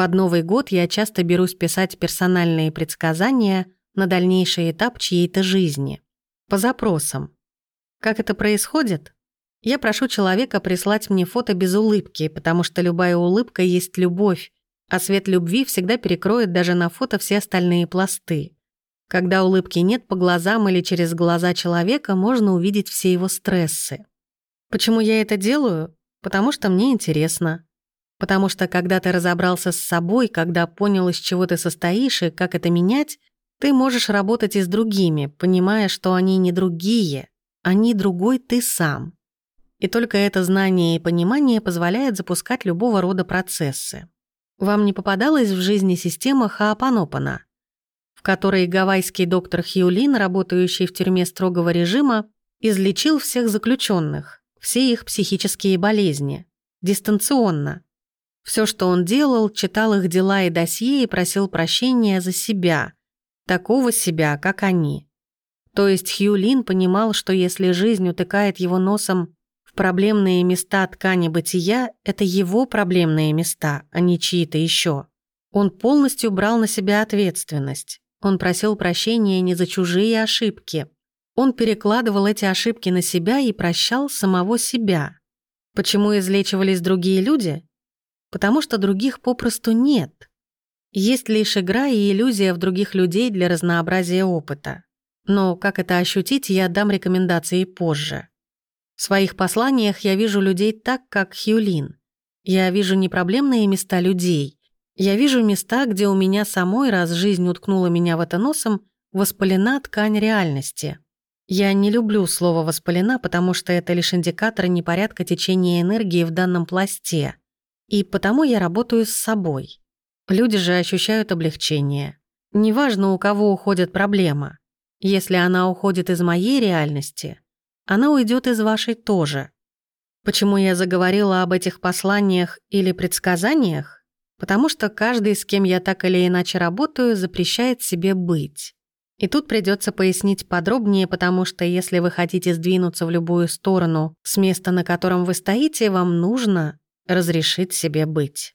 Под Новый год я часто берусь писать персональные предсказания на дальнейший этап чьей-то жизни. По запросам. Как это происходит? Я прошу человека прислать мне фото без улыбки, потому что любая улыбка есть любовь, а свет любви всегда перекроет даже на фото все остальные пласты. Когда улыбки нет по глазам или через глаза человека, можно увидеть все его стрессы. Почему я это делаю? Потому что мне интересно. Потому что когда ты разобрался с собой, когда понял, из чего ты состоишь и как это менять, ты можешь работать и с другими, понимая, что они не другие, они другой ты сам. И только это знание и понимание позволяет запускать любого рода процессы. Вам не попадалась в жизни система Хаапанопана, в которой гавайский доктор Хьюлин, работающий в тюрьме строгого режима, излечил всех заключенных, все их психические болезни, дистанционно. Все, что он делал, читал их дела и досье и просил прощения за себя, такого себя, как они. То есть Хьюлин понимал, что если жизнь утыкает его носом в проблемные места ткани бытия — это его проблемные места, а не чьи-то еще. Он полностью брал на себя ответственность. Он просил прощения не за чужие ошибки. Он перекладывал эти ошибки на себя и прощал самого себя. Почему излечивались другие люди? Потому что других попросту нет. Есть лишь игра и иллюзия в других людей для разнообразия опыта. Но как это ощутить, я дам рекомендации позже. В своих посланиях я вижу людей так, как Хьюлин. Я вижу не проблемные места людей. Я вижу места, где у меня самой, раз жизнь уткнула меня в это носом, воспалена ткань реальности. Я не люблю слово «воспалена», потому что это лишь индикатор непорядка течения энергии в данном пласте. И потому я работаю с собой. Люди же ощущают облегчение. Неважно, у кого уходит проблема. Если она уходит из моей реальности, она уйдет из вашей тоже. Почему я заговорила об этих посланиях или предсказаниях? Потому что каждый, с кем я так или иначе работаю, запрещает себе быть. И тут придется пояснить подробнее, потому что если вы хотите сдвинуться в любую сторону с места, на котором вы стоите, вам нужно разрешить себе быть.